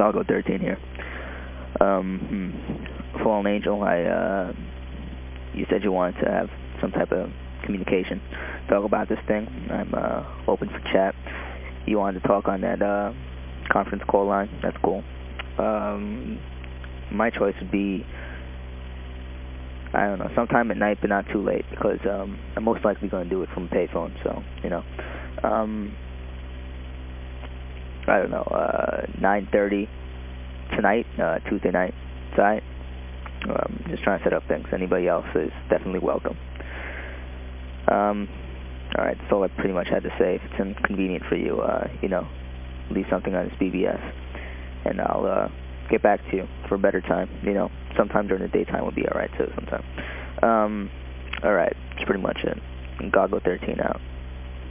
Gargo 13 here. Um, hmm. Fallen Angel, I, uh, you said you wanted to have some type of communication, talk about this thing. I'm uh, open for chat. You wanted to talk on that uh, conference call line. That's cool. Um, my choice would be, I don't know, sometime at night, but not too late, because um, I'm most likely going to do it from a payphone, so, you know. Um, I don't know, uh, 9.30 tonight, uh, Tuesday night, side. Um, just trying to set up things. Anybody else is definitely welcome. Um, all right, that's all I pretty much had to say. If it's inconvenient for you, uh, you know, leave something on this BBS, and I'll uh, get back to you for a better time. You know, sometime during the daytime would be all right, too, sometime. Um, all right, that's pretty much it. Goggle 13 out.